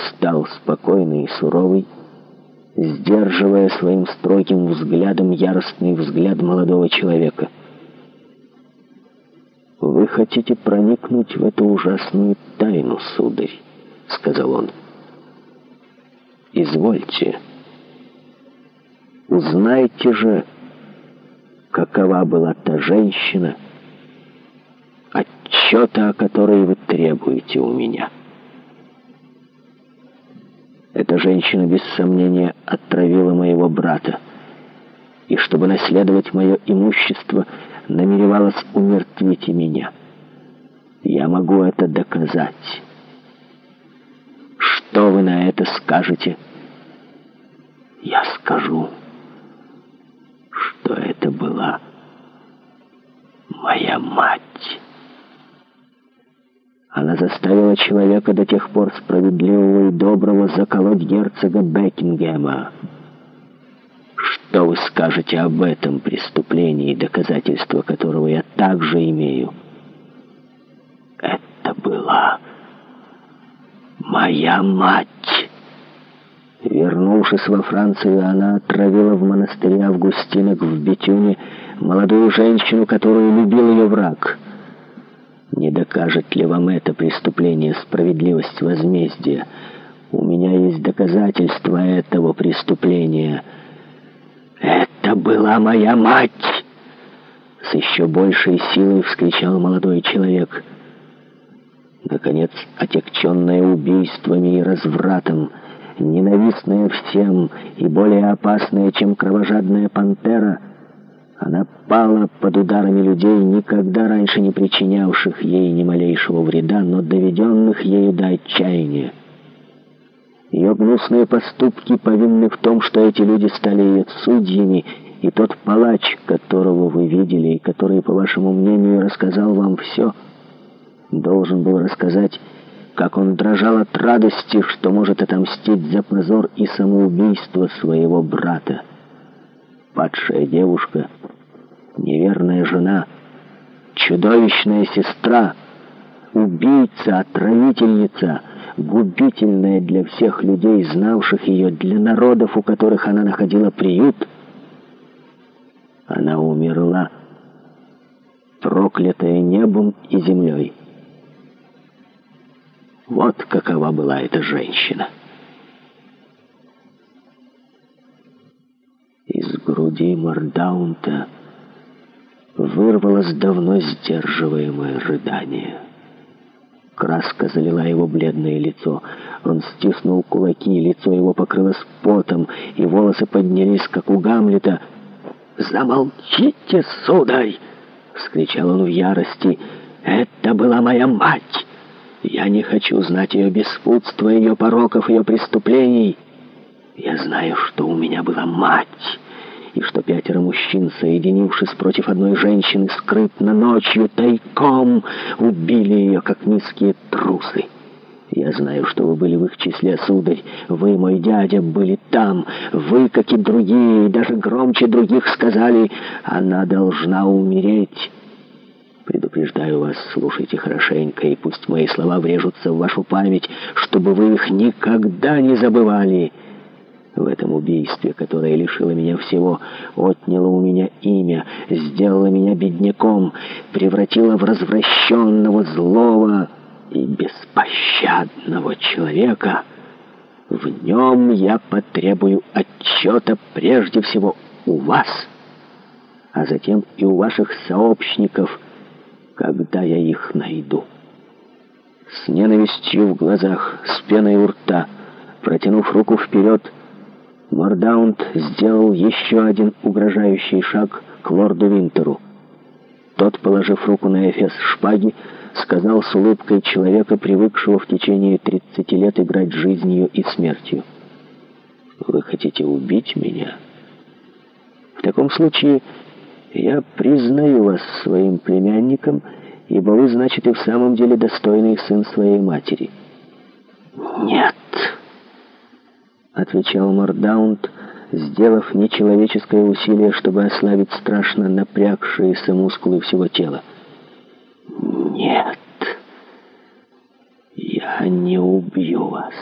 стал спокойный и суровый, сдерживая своим строгим взглядом яростный взгляд молодого человека. «Вы хотите проникнуть в эту ужасную тайну, сударь», — сказал он. «Извольте. Узнайте же, какова была та женщина, отчета о которой вы требуете у меня». Эта женщина, без сомнения, отравила моего брата. И чтобы наследовать мое имущество, намеревалась умертвить и меня. Я могу это доказать. Что вы на это скажете? Я скажу, что это была моя мать». Она заставила человека до тех пор справедливого и доброго заколоть герцога Бекингема. Что вы скажете об этом преступлении, доказательства которого я также имею? Это была моя мать. Вернувшись во Францию, она отравила в монастыре Августинок в Бетюне молодую женщину, которую любил ее враг — Докажет ли вам это преступление справедливость возмездия? У меня есть доказательства этого преступления. Это была моя мать! С еще большей силой вскричал молодой человек. Наконец, отягченное убийствами и развратом, ненавистное всем и более опасное, чем кровожадная пантера — она пала под ударами людей, никогда раньше не причинявших ей ни малейшего вреда, но доведенных ею до отчаяния. Ее гнусные поступки повинны в том, что эти люди стали ее судьями, и тот палач, которого вы видели, и который, по вашему мнению, рассказал вам все, должен был рассказать, как он дрожал от радости, что может отомстить за позор и самоубийство своего брата. Падшая девушка — неверная жена, чудовищная сестра, убийца, отравительница, губительная для всех людей, знавших ее, для народов, у которых она находила приют. Она умерла, проклятая небом и землей. Вот какова была эта женщина. Из груди Мардаунта вырвалось давно сдерживаемое рыдание. Краска залила его бледное лицо. Он стиснул кулаки, лицо его покрылось потом, и волосы поднялись, как у Гамлета. «Замолчите, сударь!» — вскричал он в ярости. «Это была моя мать! Я не хочу знать ее беспутства, ее пороков, ее преступлений. Я знаю, что у меня была мать!» и что пятеро мужчин, соединившись против одной женщины, скрытно ночью тайком убили ее, как низкие трусы. Я знаю, что вы были в их числе, сударь. Вы, мой дядя, были там. Вы, как и другие, и даже громче других сказали, она должна умереть. Предупреждаю вас, слушайте хорошенько, и пусть мои слова врежутся в вашу память, чтобы вы их никогда не забывали» в этом убийстве, которое лишило меня всего, отняло у меня имя, сделало меня бедняком, превратило в развращенного, злого и беспощадного человека. В нем я потребую отчета прежде всего у вас, а затем и у ваших сообщников, когда я их найду. С ненавистью в глазах, с пеной у рта, протянув руку вперед, Мордаунд сделал еще один угрожающий шаг к лорду Винтеру. Тот, положив руку на эфес шпаги, сказал с улыбкой человека, привыкшего в течение 30 лет играть жизнью и смертью. «Вы хотите убить меня?» «В таком случае я признаю вас своим племянником, ибо вы, значит, и в самом деле достойный сын своей матери». «Нет!» отвечал Мордаунд, сделав нечеловеческое усилие, чтобы ослабить страшно напрягшиеся мускулы всего тела. «Нет, я не убью вас».